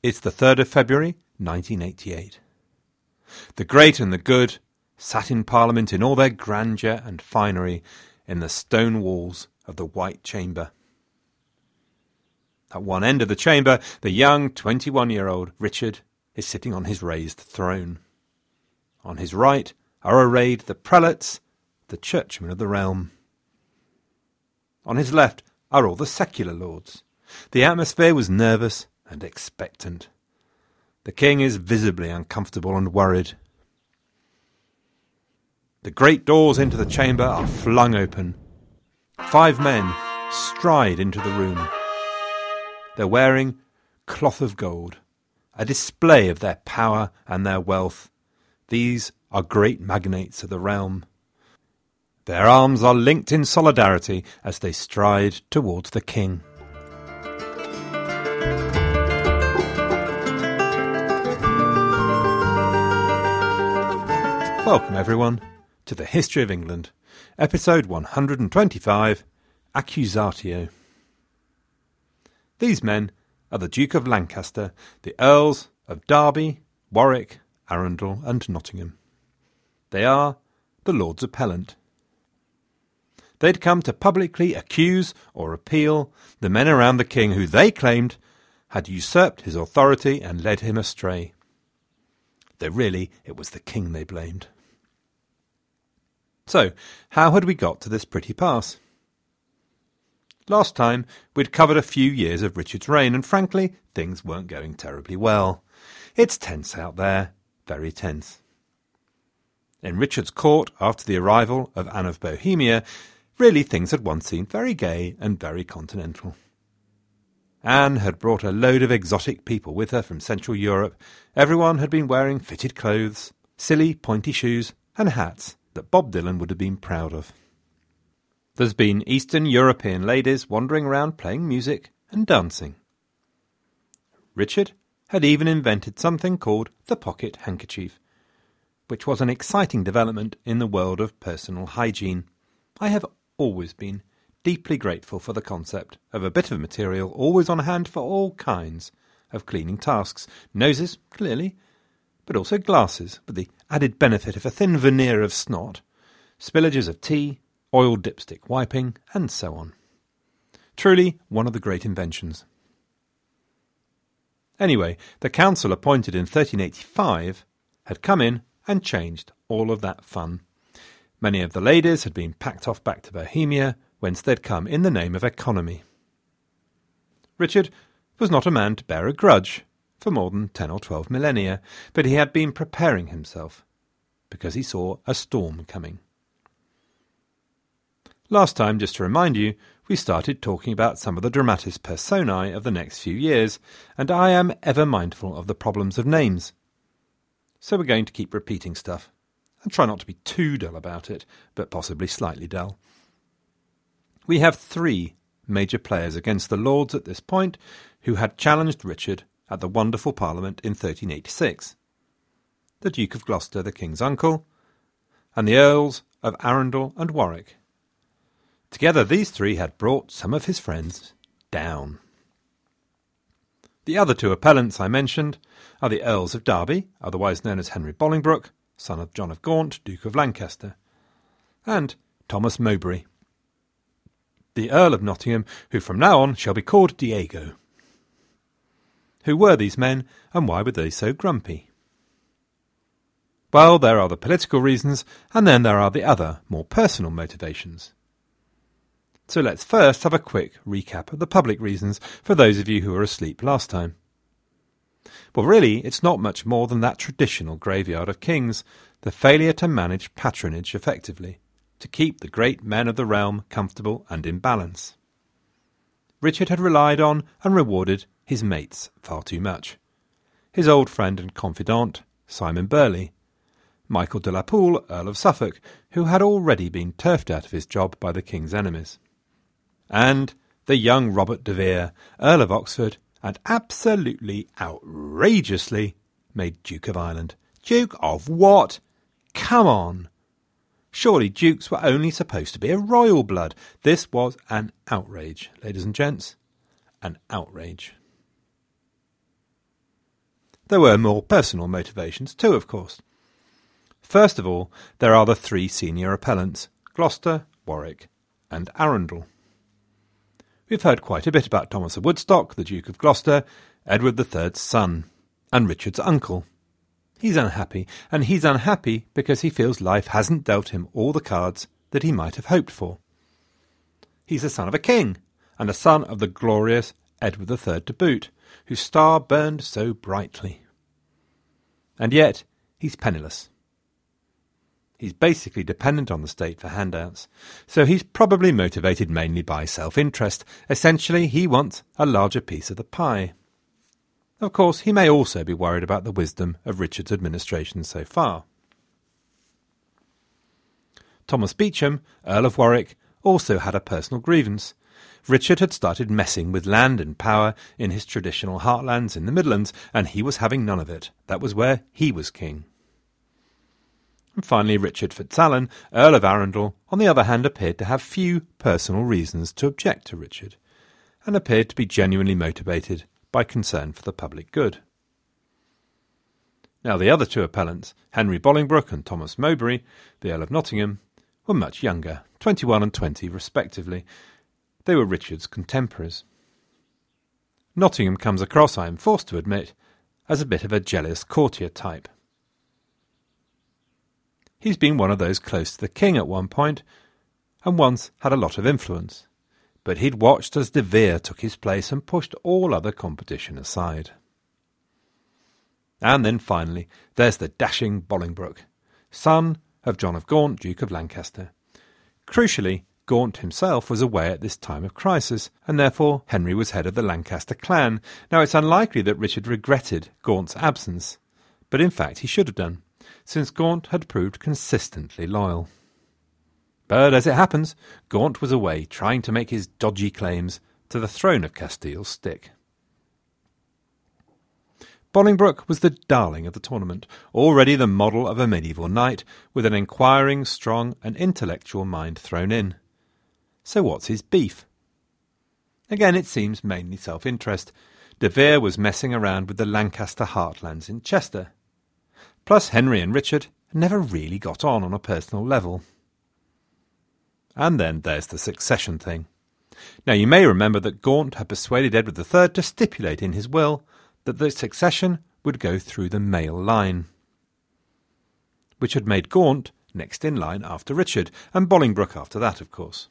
It's the 3rd of February, 1988. The great and the good sat in Parliament in all their grandeur and finery in the stone walls of the White Chamber. At one end of the chamber, the young 21 year old Richard is sitting on his raised throne. On his right are arrayed the prelates, the churchmen of the realm. On his left are all the secular lords. The atmosphere was nervous and expectant. The king is visibly uncomfortable and worried. The great doors into the chamber are flung open. Five men stride into the room. They're wearing cloth of gold, a display of their power and their wealth. These are great magnates of the realm. Their arms are linked in solidarity as they stride towards the king. Welcome, everyone, to the History of England, episode 125 Accusatio. These men are the Duke of Lancaster, the Earls of Derby, Warwick, Arundel, and Nottingham. They are the Lords Appellant. They'd come to publicly accuse or appeal the men around the king who they claimed had usurped his authority and led him astray. Though really it was the king they blamed. So, how had we got to this pretty pass? Last time, we'd covered a few years of Richard's reign, and frankly, things weren't going terribly well. It's tense out there, very tense. In Richard's court, after the arrival of Anne of Bohemia, really things had once seemed very gay and very continental. Anne had brought a load of exotic people with her from Central Europe. Everyone had been wearing fitted clothes, silly pointy shoes, and hats that Bob Dylan would have been proud of. There's been Eastern European ladies wandering around playing music and dancing. Richard had even invented something called the pocket handkerchief, which was an exciting development in the world of personal hygiene. I have always been deeply grateful for the concept of a bit of material always on hand for all kinds of cleaning tasks. Noses, clearly, but also glasses, with the added benefit of a thin veneer of snot, spillages of tea, oil dipstick wiping, and so on. Truly one of the great inventions. Anyway, the council appointed in 1385 had come in and changed all of that fun. Many of the ladies had been packed off back to Bohemia, whence they'd come in the name of economy. Richard was not a man to bear a grudge for more than ten or twelve millennia, but he had been preparing himself because he saw a storm coming. Last time, just to remind you, we started talking about some of the dramatis personae of the next few years, and I am ever mindful of the problems of names. So we're going to keep repeating stuff, and try not to be too dull about it, but possibly slightly dull. We have three major players against the Lords at this point who had challenged Richard at the wonderful Parliament in 1386 the Duke of Gloucester, the King's uncle, and the Earls of Arundel and Warwick. Together, these three had brought some of his friends down. The other two appellants I mentioned are the Earls of Derby, otherwise known as Henry Bolingbroke, son of John of Gaunt, Duke of Lancaster, and Thomas Mowbray, the Earl of Nottingham, who from now on shall be called Diego. Who were these men, and why were they so grumpy? Well, there are the political reasons, and then there are the other, more personal motivations. So let's first have a quick recap of the public reasons for those of you who were asleep last time. Well, really, it's not much more than that traditional graveyard of kings, the failure to manage patronage effectively, to keep the great men of the realm comfortable and in balance. Richard had relied on and rewarded his mates far too much. His old friend and confidant, Simon Burley, Michael de la Pole, Earl of Suffolk, who had already been turfed out of his job by the king's enemies, and the young Robert de Vere, Earl of Oxford, and absolutely outrageously made Duke of Ireland. Duke of what? Come on! Surely dukes were only supposed to be a royal blood. This was an outrage, ladies and gents. An outrage. There were more personal motivations too, of course. First of all, there are the three senior appellants Gloucester, Warwick, and Arundel. We've heard quite a bit about Thomas of Woodstock, the Duke of Gloucester, Edward III's son, and Richard's uncle. He's unhappy, and he's unhappy because he feels life hasn't dealt him all the cards that he might have hoped for. He's the son of a king, and a son of the glorious Edward III to boot, whose star burned so brightly. And yet he's penniless. He's basically dependent on the state for handouts, so he's probably motivated mainly by self interest. Essentially, he wants a larger piece of the pie. Of course, he may also be worried about the wisdom of Richard's administration so far. Thomas Beauchamp, Earl of Warwick, also had a personal grievance. Richard had started messing with land and power in his traditional heartlands in the Midlands, and he was having none of it. That was where he was king. And finally, Richard Fitzalan, Earl of Arundel, on the other hand, appeared to have few personal reasons to object to Richard, and appeared to be genuinely motivated by concern for the public good. Now, the other two appellants, Henry Bolingbroke and Thomas Mowbray, the Earl of Nottingham, were much younger, 21 and 20 respectively. They were Richard's contemporaries. Nottingham comes across, I am forced to admit, as a bit of a jealous courtier type. He's been one of those close to the king at one point, and once had a lot of influence, but he'd watched as De Vere took his place and pushed all other competition aside. And then finally, there's the dashing Bolingbroke, son of John of Gaunt, Duke of Lancaster. Crucially, Gaunt himself was away at this time of crisis, and therefore Henry was head of the Lancaster clan. Now it's unlikely that Richard regretted Gaunt's absence, but in fact he should have done, since Gaunt had proved consistently loyal. But as it happens, Gaunt was away trying to make his dodgy claims to the throne of Castile stick. Bolingbroke was the darling of the tournament, already the model of a medieval knight, with an inquiring, strong, and intellectual mind thrown in. So what's his beef? Again, it seems mainly self interest. De Vere was messing around with the Lancaster heartlands in Chester. Plus, Henry and Richard never really got on on a personal level. And then there's the succession thing. Now, you may remember that Gaunt had persuaded Edward III to stipulate in his will that the succession would go through the male line, which had made Gaunt next in line after Richard, and Bolingbroke after that, of course.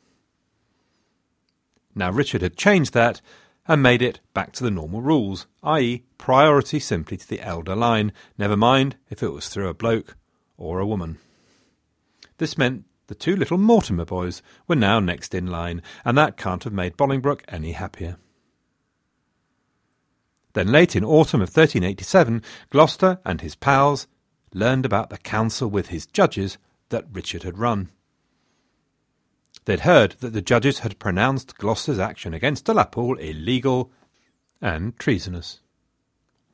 Now, Richard had changed that and made it back to the normal rules, i.e., priority simply to the elder line, never mind if it was through a bloke or a woman. This meant the two little Mortimer boys were now next in line, and that can't have made Bolingbroke any happier. Then, late in autumn of 1387, Gloucester and his pals learned about the council with his judges that Richard had run. They'd heard that the judges had pronounced Gloucester's action against de la Pole illegal and treasonous.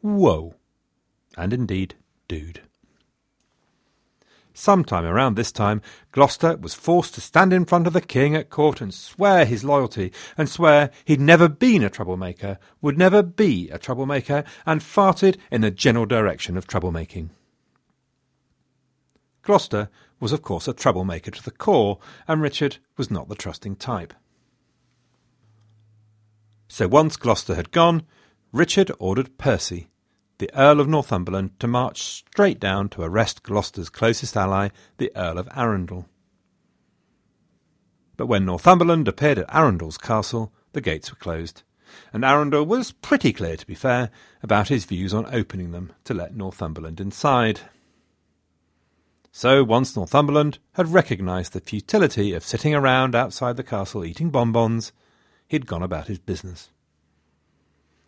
Whoa! And indeed, dude. Sometime around this time, Gloucester was forced to stand in front of the king at court and swear his loyalty, and swear he'd never been a troublemaker, would never be a troublemaker, and farted in the general direction of troublemaking. Gloucester was, of course, a troublemaker to the core, and Richard was not the trusting type. So once Gloucester had gone, Richard ordered Percy, the Earl of Northumberland to march straight down to arrest Gloucester's closest ally, the Earl of Arundel. But when Northumberland appeared at Arundel's castle, the gates were closed, and Arundel was pretty clear, to be fair, about his views on opening them to let Northumberland inside. So, once Northumberland had recognised the futility of sitting around outside the castle eating bonbons, he'd gone about his business.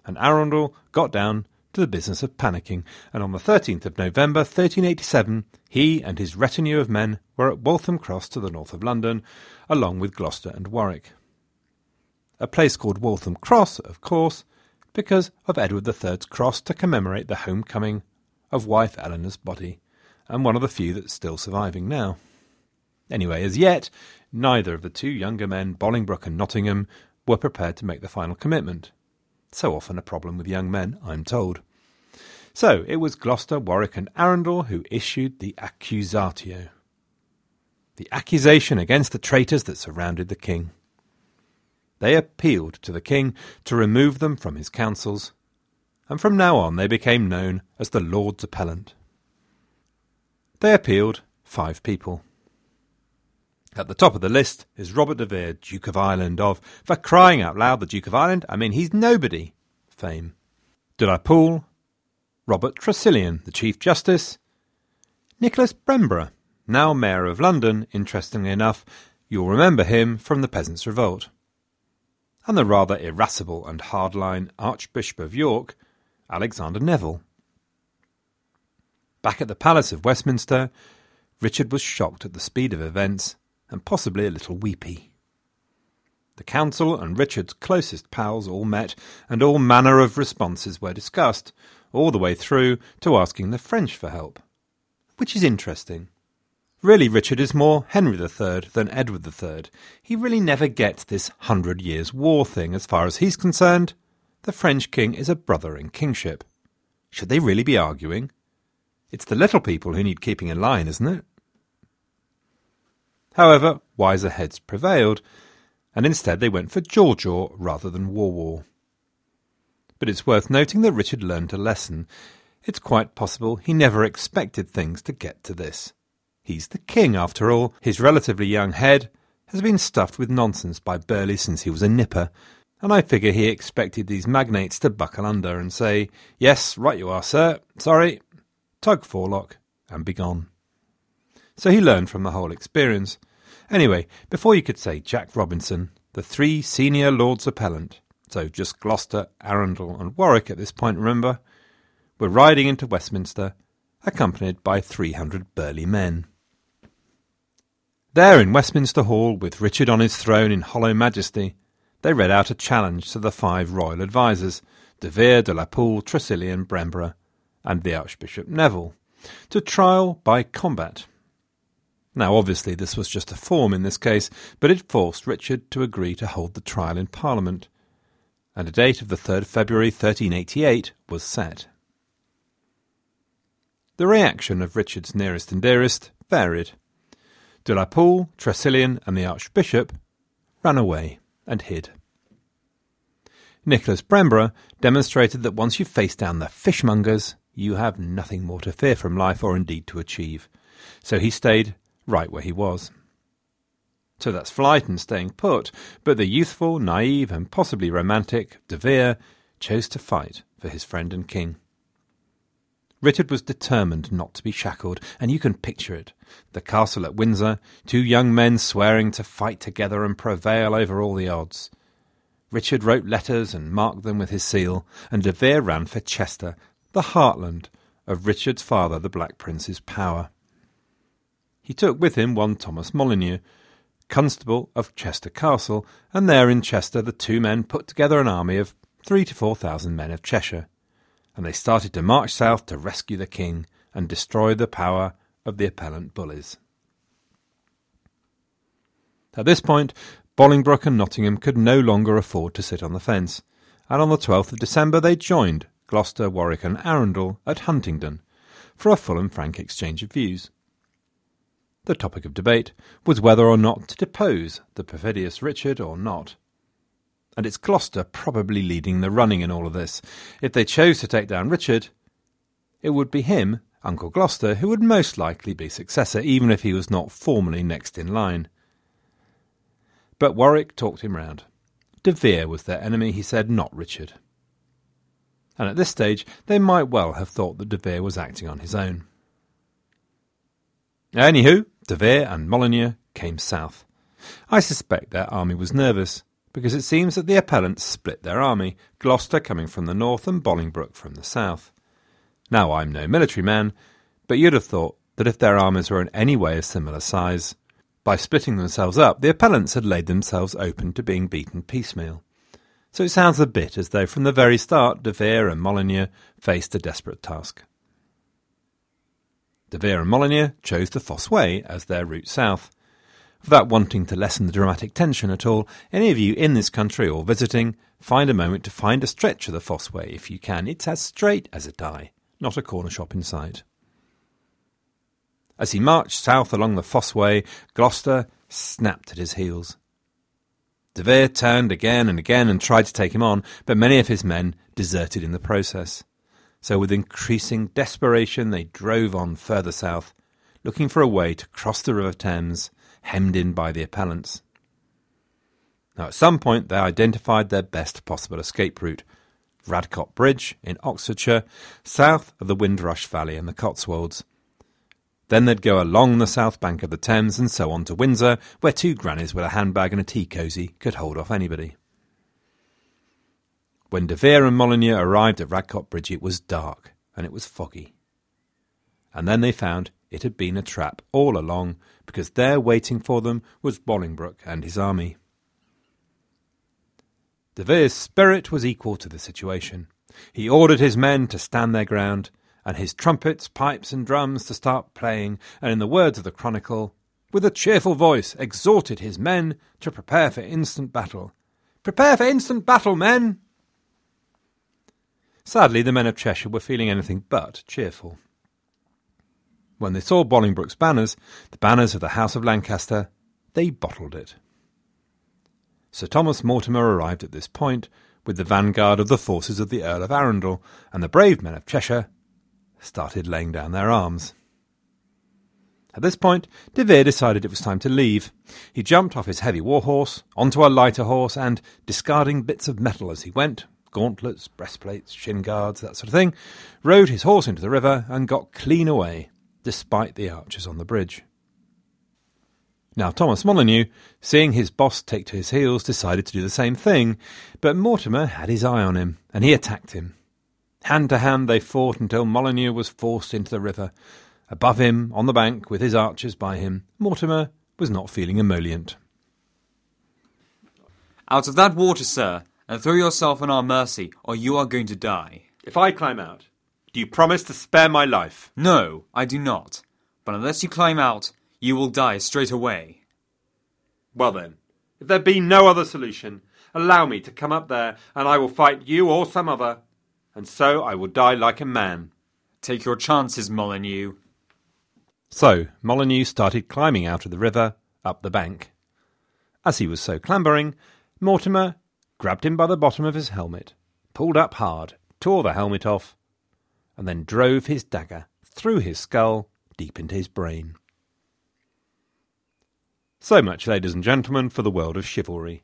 And Arundel got down to the business of panicking, and on the 13th of November 1387 he and his retinue of men were at Waltham Cross to the north of London, along with Gloucester and Warwick. A place called Waltham Cross, of course, because of Edward III's cross to commemorate the homecoming of wife Eleanor's body, and one of the few that's still surviving now. Anyway, as yet, neither of the two younger men, Bolingbroke and Nottingham, were prepared to make the final commitment. So often a problem with young men, I'm told. So it was Gloucester, Warwick, and Arundel who issued the accusatio, the accusation against the traitors that surrounded the king. They appealed to the king to remove them from his councils, and from now on they became known as the Lords Appellant. They appealed five people. At the top of the list is Robert de Vere, Duke of Ireland, of, for crying out loud, the Duke of Ireland, I mean, he's nobody, fame. De la Pole, Robert Tressilian, the Chief Justice, Nicholas Brembre, now Mayor of London, interestingly enough, you'll remember him from the Peasants' Revolt, and the rather irascible and hardline Archbishop of York, Alexander Neville. Back at the Palace of Westminster, Richard was shocked at the speed of events and possibly a little weepy. The council and Richard's closest pals all met, and all manner of responses were discussed, all the way through to asking the French for help. Which is interesting. Really, Richard is more Henry III than Edward III. He really never gets this Hundred Years' War thing as far as he's concerned. The French king is a brother in kingship. Should they really be arguing? It's the little people who need keeping in line, isn't it? However, wiser heads prevailed, and instead they went for Jaw Jaw rather than War War. But it's worth noting that Richard learned a lesson. It's quite possible he never expected things to get to this. He's the king, after all. His relatively young head has been stuffed with nonsense by Burley since he was a nipper, and I figure he expected these magnates to buckle under and say, Yes, right you are, sir. Sorry. Tug forelock, and be gone. So he learned from the whole experience. Anyway, before you could say Jack Robinson, the three senior Lords Appellant, so just Gloucester, Arundel, and Warwick at this point, remember, were riding into Westminster, accompanied by 300 burly men. There in Westminster Hall, with Richard on his throne in hollow majesty, they read out a challenge to the five royal advisers, De Vere, de la Pole, Tresilian, Brembre, and the Archbishop Neville, to trial by combat. Now, obviously, this was just a form in this case, but it forced Richard to agree to hold the trial in Parliament, and a date of the 3rd February 1388 was set. The reaction of Richard's nearest and dearest varied. De la Pole, Tresilian, and the Archbishop ran away and hid. Nicholas Brembre demonstrated that once you face down the fishmongers, you have nothing more to fear from life or indeed to achieve. So he stayed right where he was. So that's flight and staying put, but the youthful, naive, and possibly romantic De Vere chose to fight for his friend and king. Richard was determined not to be shackled, and you can picture it. The castle at Windsor, two young men swearing to fight together and prevail over all the odds. Richard wrote letters and marked them with his seal, and De Vere ran for Chester, the heartland of Richard's father, the Black Prince's power. He took with him one Thomas Molyneux, constable of Chester Castle, and there in Chester the two men put together an army of three to four thousand men of Cheshire, and they started to march south to rescue the king and destroy the power of the appellant bullies. At this point, Bolingbroke and Nottingham could no longer afford to sit on the fence, and on the 12th of December they joined Gloucester, Warwick, and Arundel at Huntingdon for a full and frank exchange of views. The topic of debate was whether or not to depose the perfidious Richard or not. And it's Gloucester probably leading the running in all of this. If they chose to take down Richard, it would be him, Uncle Gloucester, who would most likely be successor, even if he was not formally next in line. But Warwick talked him round. De Vere was their enemy, he said, not Richard. And at this stage, they might well have thought that De Vere was acting on his own. Anywho, De Vere and Molyneux came south. I suspect their army was nervous, because it seems that the appellants split their army, Gloucester coming from the north and Bolingbroke from the south. Now, I'm no military man, but you'd have thought that if their armies were in any way a similar size, by splitting themselves up, the appellants had laid themselves open to being beaten piecemeal. So it sounds a bit as though from the very start De Vere and Molyneux faced a desperate task. De Vere and Molyneux chose the Fosse Way as their route south. Without wanting to lessen the dramatic tension at all, any of you in this country or visiting, find a moment to find a stretch of the Fosse Way if you can. It's as straight as a die. not a corner shop in sight. As he marched south along the Fosse Way, Gloucester snapped at his heels. De Vere turned again and again and tried to take him on, but many of his men deserted in the process. So, with increasing desperation, they drove on further south, looking for a way to cross the River Thames, hemmed in by the appellants. Now, at some point, they identified their best possible escape route Radcot Bridge in Oxfordshire, south of the Windrush Valley and the Cotswolds. Then they'd go along the south bank of the Thames and so on to Windsor, where two grannies with a handbag and a tea cosy could hold off anybody. When De Vere and Molyneux arrived at Radcot Bridge, it was dark and it was foggy. And then they found it had been a trap all along, because there waiting for them was Bolingbroke and his army. De Vere's spirit was equal to the situation. He ordered his men to stand their ground, and his trumpets, pipes, and drums to start playing, and in the words of the Chronicle, with a cheerful voice exhorted his men to prepare for instant battle. Prepare for instant battle, men! Sadly, the men of Cheshire were feeling anything but cheerful. When they saw Bolingbroke's banners, the banners of the House of Lancaster, they bottled it. Sir Thomas Mortimer arrived at this point with the vanguard of the forces of the Earl of Arundel, and the brave men of Cheshire started laying down their arms. At this point, De Vere decided it was time to leave. He jumped off his heavy war horse onto a lighter horse and, discarding bits of metal as he went, gauntlets, breastplates, shin guards, that sort of thing, rode his horse into the river and got clean away, despite the archers on the bridge. Now, Thomas Molyneux, seeing his boss take to his heels, decided to do the same thing, but Mortimer had his eye on him, and he attacked him. Hand to hand they fought until Molyneux was forced into the river. Above him, on the bank, with his archers by him, Mortimer was not feeling emollient. Out of that water, sir, and throw yourself on our mercy, or you are going to die. If I climb out, do you promise to spare my life? No, I do not. But unless you climb out, you will die straight away. Well then, if there be no other solution, allow me to come up there, and I will fight you or some other, and so I will die like a man. Take your chances, Molyneux. So Molyneux started climbing out of the river, up the bank. As he was so clambering, Mortimer grabbed him by the bottom of his helmet, pulled up hard, tore the helmet off, and then drove his dagger through his skull deep into his brain. So much, ladies and gentlemen, for the world of chivalry.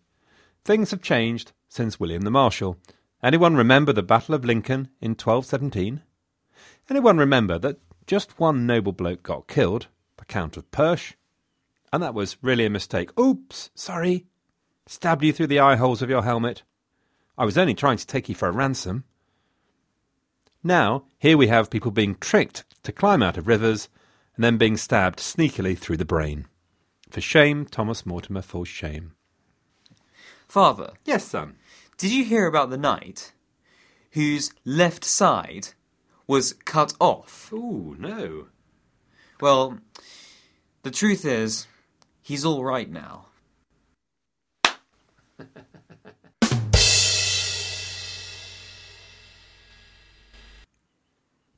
Things have changed since William the Marshal. Anyone remember the Battle of Lincoln in 1217? Anyone remember that just one noble bloke got killed, the Count of Perche? And that was really a mistake. Oops, sorry. Stabbed you through the eye holes of your helmet. I was only trying to take you for a ransom. Now, here we have people being tricked to climb out of rivers and then being stabbed sneakily through the brain. For shame, Thomas Mortimer, for shame. Father, Yes, son. Did you hear about the knight whose left side was cut off? Ooh, no. Well, the truth is, he's all right now.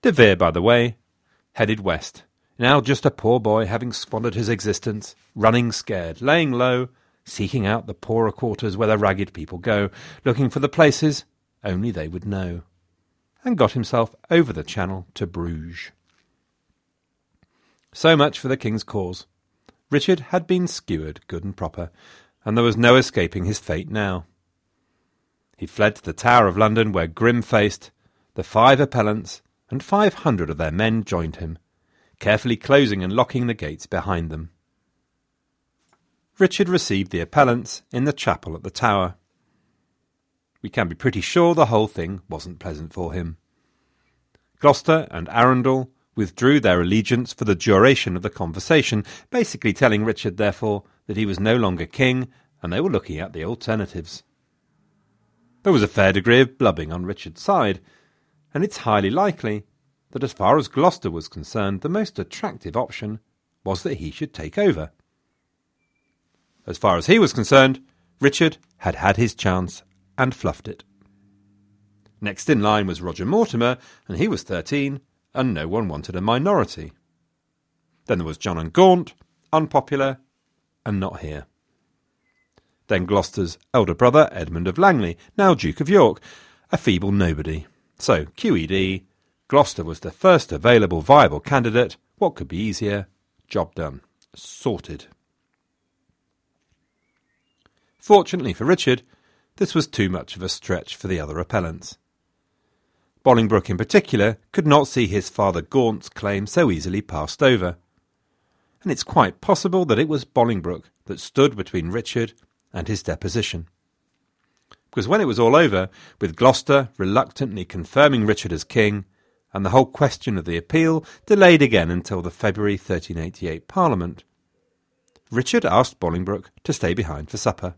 De Vere, by the way, headed west. Now just a poor boy having squandered his existence, running scared, laying low, seeking out the poorer quarters where the ragged people go, looking for the places only they would know, and got himself over the channel to Bruges. So much for the king's cause. Richard had been skewered good and proper, and there was no escaping his fate now. He fled to the Tower of London, where grim faced, the five appellants and five hundred of their men joined him, carefully closing and locking the gates behind them. Richard received the appellants in the chapel at the Tower. We can be pretty sure the whole thing wasn't pleasant for him. Gloucester and Arundel withdrew their allegiance for the duration of the conversation, basically telling Richard, therefore, that he was no longer king and they were looking at the alternatives. There was a fair degree of blubbing on Richard's side, and it's highly likely that as far as Gloucester was concerned, the most attractive option was that he should take over. As far as he was concerned, Richard had had his chance and fluffed it. Next in line was Roger Mortimer, and he was thirteen and no one wanted a minority. Then there was John and Gaunt, unpopular, and not here. Then Gloucester's elder brother, Edmund of Langley, now Duke of York, a feeble nobody. So, QED, Gloucester was the first available viable candidate. What could be easier? Job done. Sorted. Fortunately for Richard, this was too much of a stretch for the other appellants. Bolingbroke, in particular, could not see his father Gaunt's claim so easily passed over. And it's quite possible that it was Bolingbroke that stood between Richard and his deposition. Because when it was all over, with Gloucester reluctantly confirming Richard as king, and the whole question of the appeal delayed again until the February 1388 Parliament, Richard asked Bolingbroke to stay behind for supper.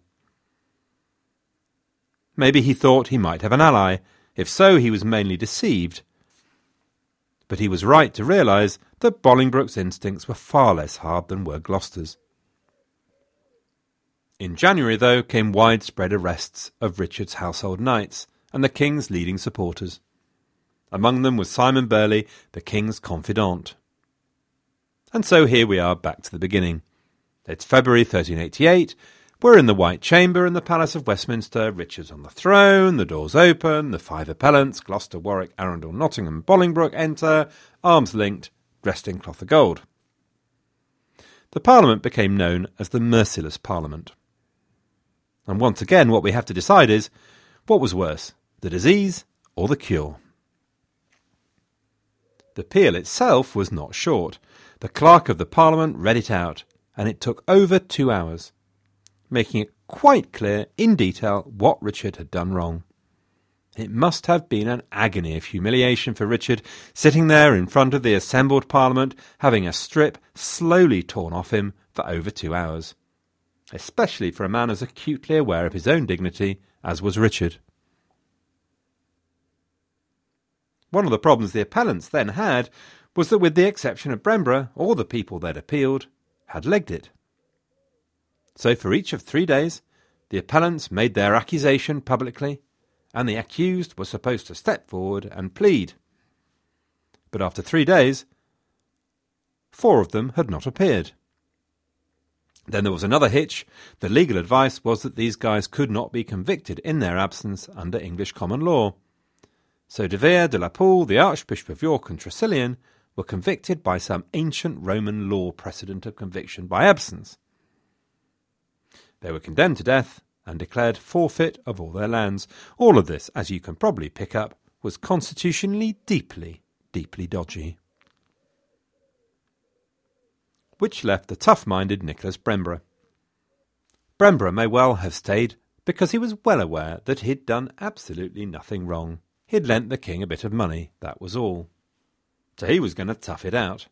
Maybe he thought he might have an ally. If so, he was mainly deceived. But he was right to realise that Bolingbroke's instincts were far less hard than were Gloucester's. In January, though, came widespread arrests of Richard's household knights and the king's leading supporters. Among them was Simon Burley, the king's confidant. And so here we are back to the beginning. It's February 1388. We're in the White Chamber in the Palace of Westminster. Richard's on the throne. The doors open. The five appellants, Gloucester, Warwick, Arundel, Nottingham, Bolingbroke, enter, arms linked, dressed in cloth of gold. The Parliament became known as the Merciless Parliament. And once again, what we have to decide is what was worse, the disease or the cure? The peal itself was not short. The clerk of the Parliament read it out, and it took over two hours, making it quite clear in detail what Richard had done wrong. It must have been an agony of humiliation for Richard, sitting there in front of the assembled Parliament, having a strip slowly torn off him for over two hours especially for a man as acutely aware of his own dignity as was Richard. One of the problems the appellants then had was that, with the exception of Brembre, all the people they'd appealed had legged it. So, for each of three days, the appellants made their accusation publicly, and the accused was supposed to step forward and plead. But after three days, four of them had not appeared. Then there was another hitch. The legal advice was that these guys could not be convicted in their absence under English common law. So De Vere, de la Pole, the Archbishop of York, and Tressilian were convicted by some ancient Roman law precedent of conviction by absence. They were condemned to death and declared forfeit of all their lands. All of this, as you can probably pick up, was constitutionally deeply, deeply dodgy which left the tough minded Nicholas Brembre. Brembre may well have stayed because he was well aware that he'd done absolutely nothing wrong. He'd lent the king a bit of money, that was all. So he was going to tough it out.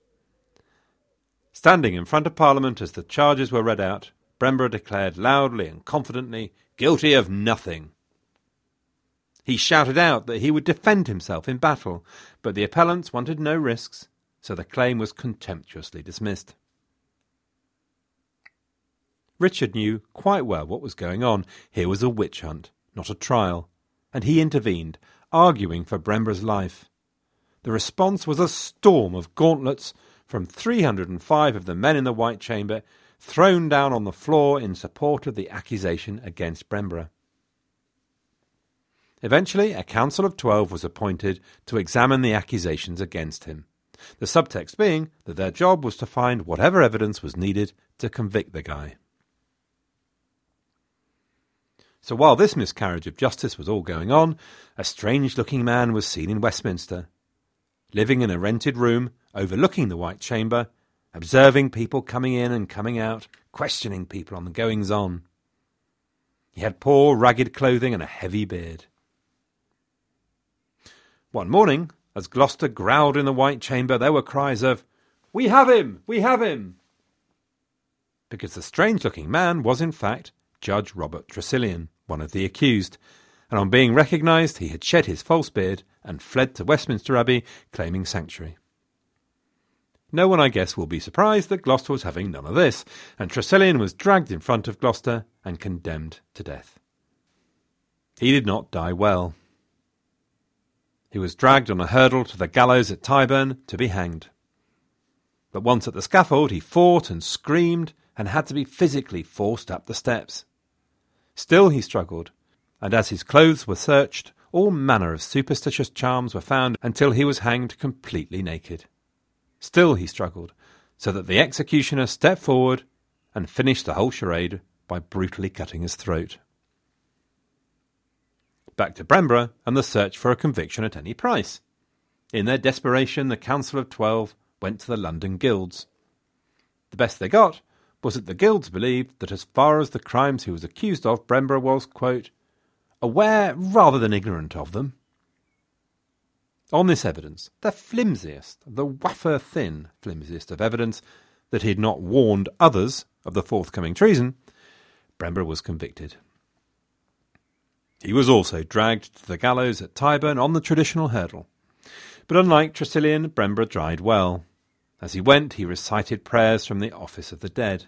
Standing in front of Parliament as the charges were read out, Brembre declared loudly and confidently, guilty of nothing. He shouted out that he would defend himself in battle, but the appellants wanted no risks, so the claim was contemptuously dismissed. Richard knew quite well what was going on. Here was a witch hunt, not a trial, and he intervened, arguing for Brembre's life. The response was a storm of gauntlets from 305 of the men in the White Chamber, thrown down on the floor in support of the accusation against Brembre. Eventually, a council of twelve was appointed to examine the accusations against him. The subtext being that their job was to find whatever evidence was needed to convict the guy. So while this miscarriage of justice was all going on, a strange looking man was seen in Westminster, living in a rented room overlooking the White Chamber, observing people coming in and coming out, questioning people on the goings on. He had poor, ragged clothing and a heavy beard. One morning, as Gloucester growled in the White Chamber, there were cries of, We have him! We have him! Because the strange looking man was, in fact, Judge Robert Tressilian one of the accused, and on being recognised he had shed his false beard and fled to Westminster Abbey, claiming sanctuary. No one, I guess, will be surprised that Gloucester was having none of this, and Tressilian was dragged in front of Gloucester and condemned to death. He did not die well. He was dragged on a hurdle to the gallows at Tyburn to be hanged. But once at the scaffold, he fought and screamed and had to be physically forced up the steps. Still he struggled, and as his clothes were searched, all manner of superstitious charms were found until he was hanged completely naked. Still he struggled, so that the executioner stepped forward and finished the whole charade by brutally cutting his throat. Back to Brembre and the search for a conviction at any price. In their desperation, the Council of Twelve went to the London guilds. The best they got was that the guilds believed that as far as the crimes he was accused of, Brembre was, quote, aware rather than ignorant of them. On this evidence, the flimsiest, the wafer thin flimsiest of evidence that he had not warned others of the forthcoming treason, Brembre was convicted. He was also dragged to the gallows at Tyburn on the traditional hurdle. But unlike Tressilian, Brembre died well. As he went, he recited prayers from the office of the dead.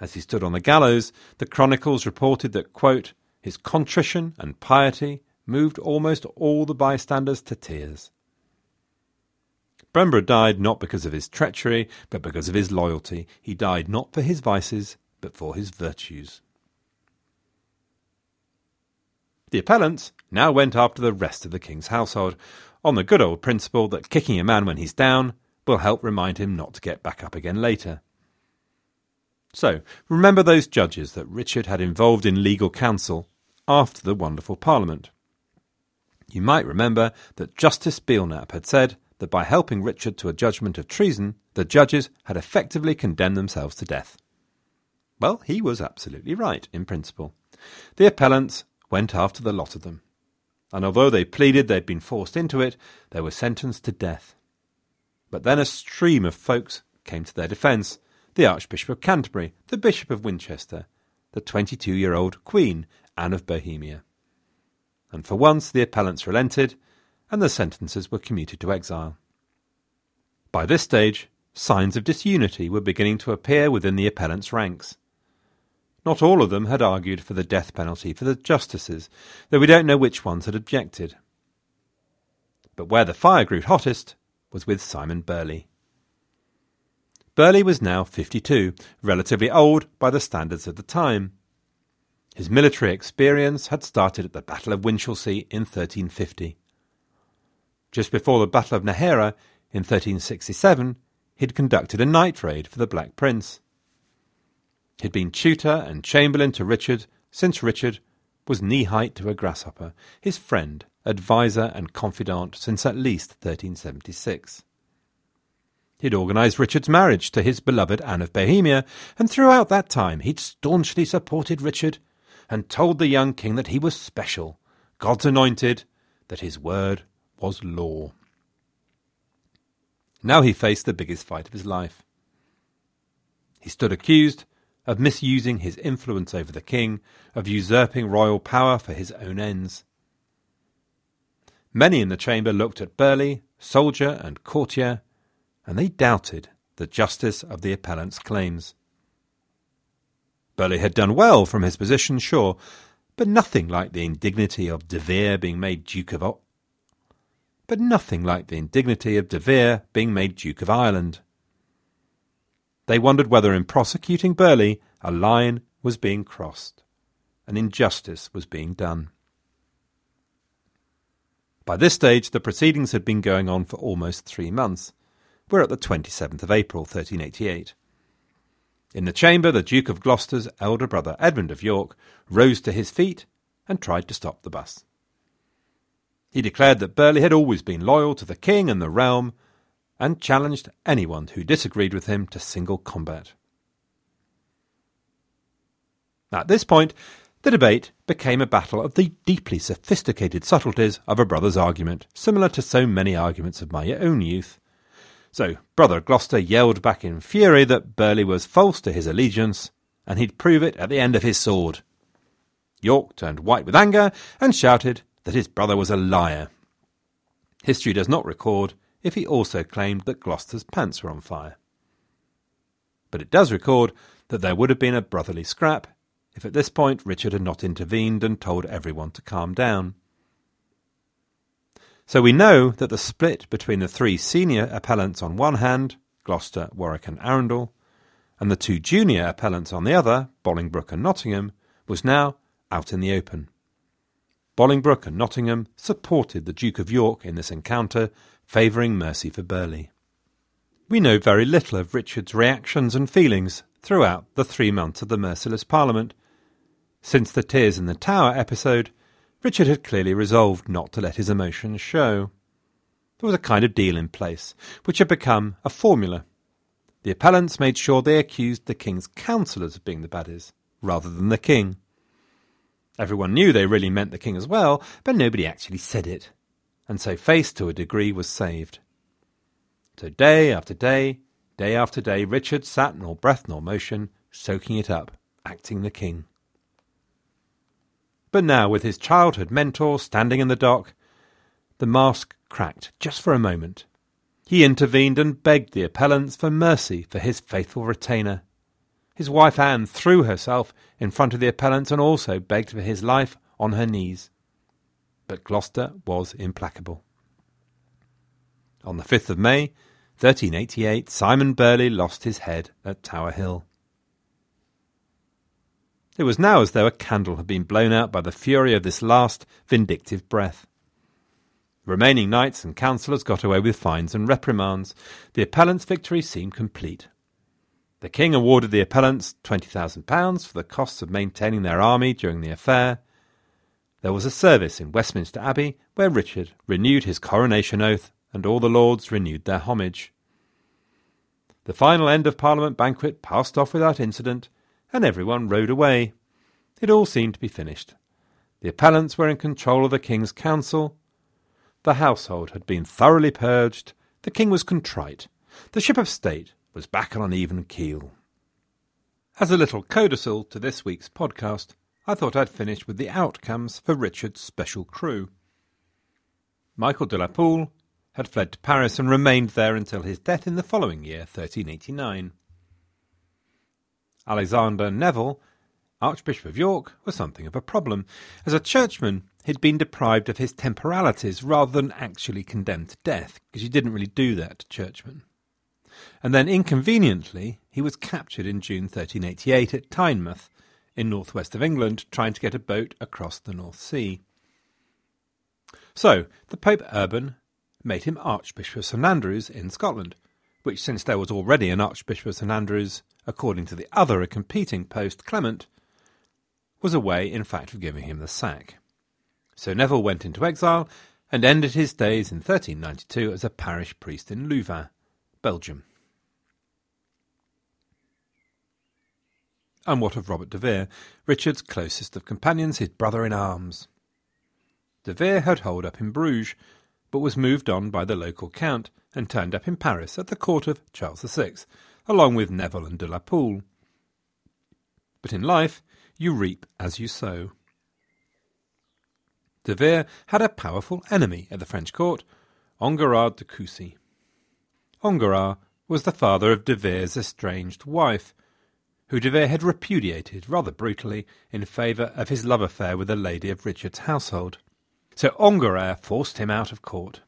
As he stood on the gallows, the chronicles reported that, quote, his contrition and piety moved almost all the bystanders to tears. Brembre died not because of his treachery, but because of his loyalty. He died not for his vices, but for his virtues. The appellants now went after the rest of the king's household, on the good old principle that kicking a man when he's down will help remind him not to get back up again later. So, remember those judges that Richard had involved in legal counsel after the wonderful Parliament. You might remember that Justice Belknap had said that by helping Richard to a judgment of treason, the judges had effectively condemned themselves to death. Well, he was absolutely right, in principle. The appellants went after the lot of them. And although they pleaded they'd been forced into it, they were sentenced to death. But then a stream of folks came to their defence the Archbishop of Canterbury, the Bishop of Winchester, the 22 year old Queen, Anne of Bohemia. And for once the appellants relented, and the sentences were commuted to exile. By this stage, signs of disunity were beginning to appear within the appellants' ranks. Not all of them had argued for the death penalty for the justices, though we don't know which ones had objected. But where the fire grew hottest was with Simon Burley. Burley was now 52, relatively old by the standards of the time. His military experience had started at the Battle of Winchelsea in 1350. Just before the Battle of Nájera in 1367, he had conducted a night raid for the Black Prince. He'd been tutor and chamberlain to Richard since Richard was knee height to a grasshopper, his friend, adviser, and confidant since at least 1376. He'd organised Richard's marriage to his beloved Anne of Bohemia, and throughout that time he'd staunchly supported Richard and told the young king that he was special, God's anointed, that his word was law. Now he faced the biggest fight of his life. He stood accused of misusing his influence over the king, of usurping royal power for his own ends. Many in the chamber looked at Burley, soldier and courtier, and they doubted the justice of the appellant's claims. Burley had done well from his position, sure, but nothing like the indignity of De Vere being made Duke of o- but nothing like the indignity of De Vere being made Duke of Ireland. They wondered whether in prosecuting Burley a line was being crossed, an injustice was being done. By this stage, the proceedings had been going on for almost three months. We're at the 27th of April, 1388. In the chamber, the Duke of Gloucester's elder brother, Edmund of York, rose to his feet and tried to stop the bus. He declared that Burley had always been loyal to the king and the realm, and challenged anyone who disagreed with him to single combat. At this point, the debate became a battle of the deeply sophisticated subtleties of a brother's argument, similar to so many arguments of my own youth. So, Brother Gloucester yelled back in fury that Burley was false to his allegiance, and he'd prove it at the end of his sword. York turned white with anger and shouted that his brother was a liar. History does not record if he also claimed that Gloucester's pants were on fire. But it does record that there would have been a brotherly scrap if at this point Richard had not intervened and told everyone to calm down. So we know that the split between the three senior appellants on one hand, Gloucester, Warwick, and Arundel, and the two junior appellants on the other, Bolingbroke and Nottingham, was now out in the open. Bolingbroke and Nottingham supported the Duke of York in this encounter, favouring mercy for Burley. We know very little of Richard's reactions and feelings throughout the three months of the merciless Parliament. Since the Tears in the Tower episode, Richard had clearly resolved not to let his emotions show. There was a kind of deal in place, which had become a formula. The appellants made sure they accused the king's councillors of being the baddies, rather than the king. Everyone knew they really meant the king as well, but nobody actually said it, and so face to a degree was saved. So day after day, day after day, Richard sat nor breath nor motion, soaking it up, acting the king. But now, with his childhood mentor standing in the dock, the mask cracked just for a moment. He intervened and begged the appellants for mercy for his faithful retainer. His wife Anne threw herself in front of the appellants and also begged for his life on her knees. But Gloucester was implacable. On the 5th of May, 1388, Simon Burley lost his head at Tower Hill. It was now as though a candle had been blown out by the fury of this last vindictive breath. The remaining knights and councillors got away with fines and reprimands. The appellant's victory seemed complete. The king awarded the appellants £20,000 for the costs of maintaining their army during the affair. There was a service in Westminster Abbey where Richard renewed his coronation oath and all the lords renewed their homage. The final end of Parliament banquet passed off without incident, and everyone rode away. It all seemed to be finished. The appellants were in control of the King's Council. The household had been thoroughly purged. The King was contrite. The ship of state was back on an even keel. As a little codicil to this week's podcast, I thought I'd finish with the outcomes for Richard's special crew. Michael de la Pole had fled to Paris and remained there until his death in the following year, 1389. Alexander Neville, Archbishop of York, was something of a problem. As a churchman, he'd been deprived of his temporalities rather than actually condemned to death, because you didn't really do that to churchmen. And then, inconveniently, he was captured in June 1388 at Tynemouth, in northwest of England, trying to get a boat across the North Sea. So, the Pope Urban made him Archbishop of St Andrews in Scotland, which, since there was already an Archbishop of St Andrews, according to the other a competing post, Clement, was a way, in fact, of giving him the sack. So Neville went into exile and ended his days in 1392 as a parish priest in Louvain, Belgium. And what of Robert de Vere, Richard's closest of companions, his brother in arms? De Vere had holed up in Bruges, but was moved on by the local count and turned up in Paris at the court of Charles VI, along with Neville and de la Pole. But in life, you reap as you sow. De Vere had a powerful enemy at the French court, Enguerrand de Coucy. Enguerrand was the father of de Vere's estranged wife, who de Vere had repudiated rather brutally in favour of his love affair with a lady of Richard's household so Enguerrand forced him out of court.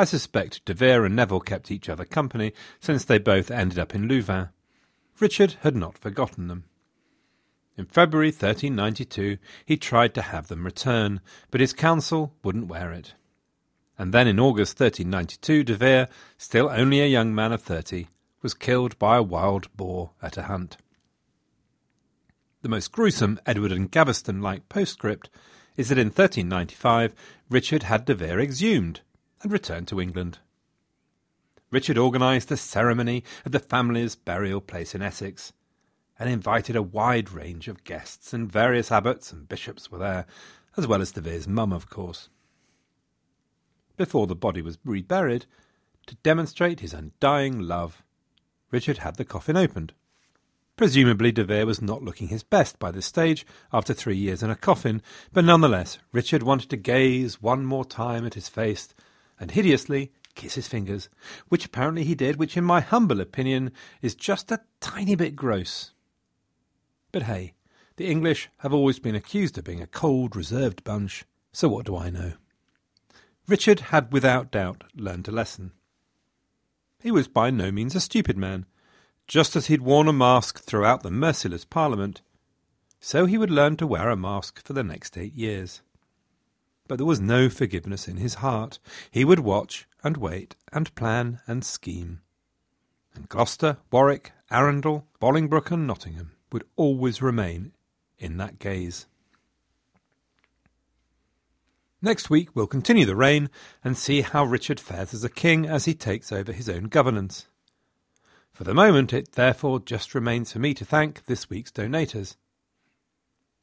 I suspect De Vere and Neville kept each other company, since they both ended up in Louvain. Richard had not forgotten them. In February 1392 he tried to have them return, but his council wouldn't wear it. And then in August 1392 De Vere, still only a young man of thirty, was killed by a wild boar at a hunt. The most gruesome Edward and Gaveston like postscript is that in 1395 Richard had De Vere exhumed and returned to England. Richard organised a ceremony at the family's burial place in Essex and invited a wide range of guests, and various abbots and bishops were there, as well as De Vere's mum, of course. Before the body was reburied, to demonstrate his undying love, Richard had the coffin opened. Presumably, De Vere was not looking his best by this stage, after three years in a coffin, but nonetheless, Richard wanted to gaze one more time at his face, and hideously kiss his fingers, which apparently he did, which in my humble opinion is just a tiny bit gross. But hey, the English have always been accused of being a cold, reserved bunch, so what do I know? Richard had without doubt learned a lesson. He was by no means a stupid man. Just as he'd worn a mask throughout the merciless Parliament, so he would learn to wear a mask for the next eight years. But there was no forgiveness in his heart. He would watch and wait and plan and scheme. And Gloucester, Warwick, Arundel, Bolingbroke, and Nottingham would always remain in that gaze. Next week we'll continue the reign and see how Richard fares as a king as he takes over his own governance. For the moment, it therefore just remains for me to thank this week's donators.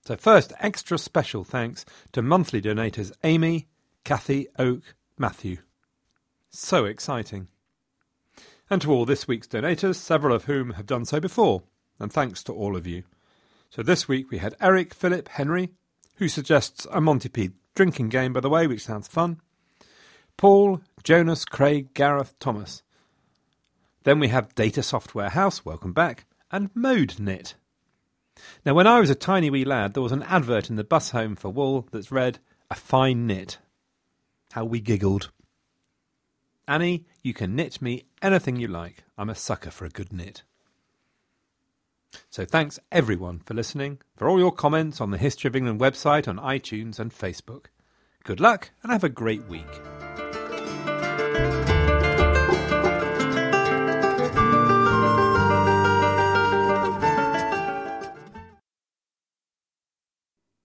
So, first, extra special thanks to monthly donators Amy, Kathy, Oak, Matthew. So exciting. And to all this week's donators, several of whom have done so before, and thanks to all of you. So this week we had Eric, Philip, Henry, who suggests a Monty P drinking game, by the way, which sounds fun. Paul, Jonas, Craig, Gareth, Thomas. Then we have Data Software House, welcome back, and ModeKnit. Now, when I was a tiny wee lad, there was an advert in the bus home for wool that's read, A fine knit. How we giggled. Annie, you can knit me anything you like. I'm a sucker for a good knit. So thanks everyone for listening, for all your comments on the History of England website on iTunes and Facebook. Good luck and have a great week.